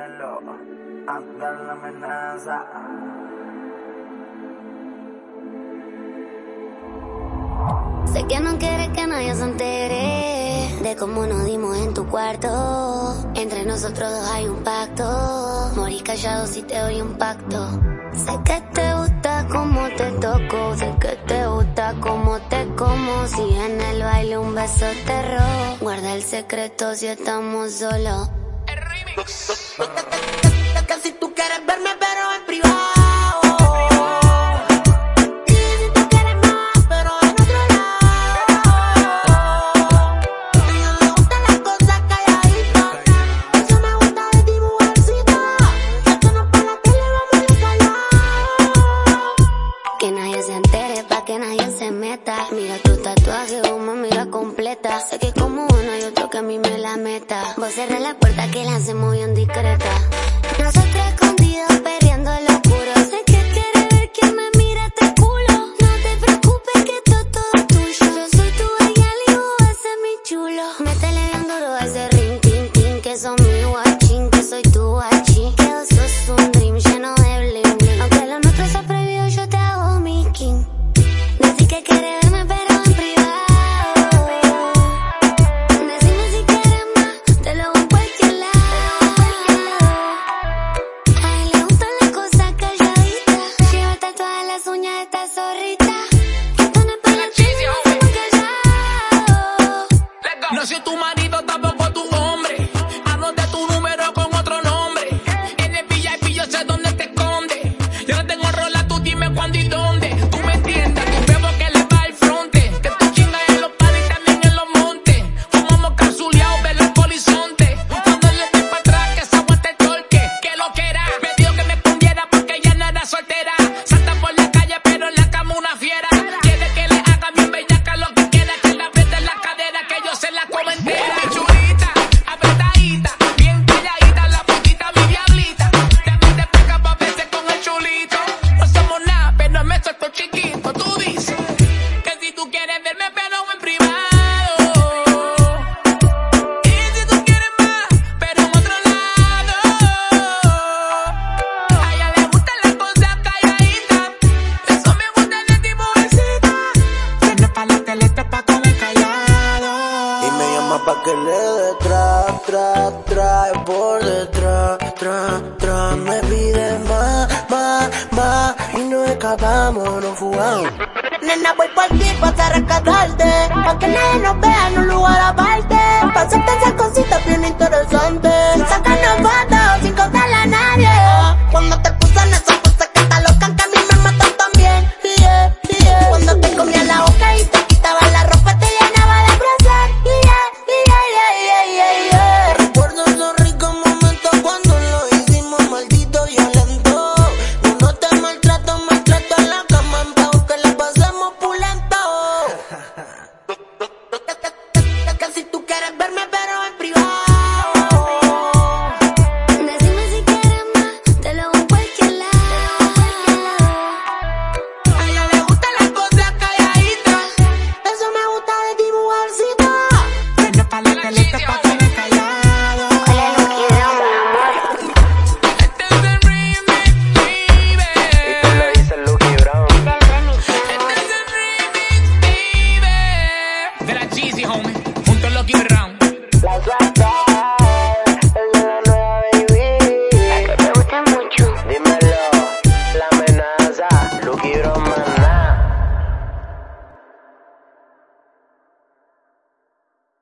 dímelo, la amenaza. Sé que no quieres que nadie se entere de cómo nos dimos en tu cuarto. Entre nosotros dos hay un pacto. Morí callado si te doy un pacto. Sé que te gusta cómo te toco, sé que te gusta cómo te como. Si en el baile un beso te robo, guarda el secreto si estamos solos. Casi tú quieres verme tu tatuaje, vos me oh, mira completa. Sé que como uno hay otro que a mí me la meta. Vos cerré la puerta que la hacemos bien discreta. No soy tu marido, tampoco tra, trae por detrás, tra, tra. Me piden más, más, más. Y no escapamos, no fugamos. Nena, voy por ti para rescatarte. Pa' que nadie nos vea en un lugar aparte. Pa' hacerte esas cositas bien interesantes. tierra.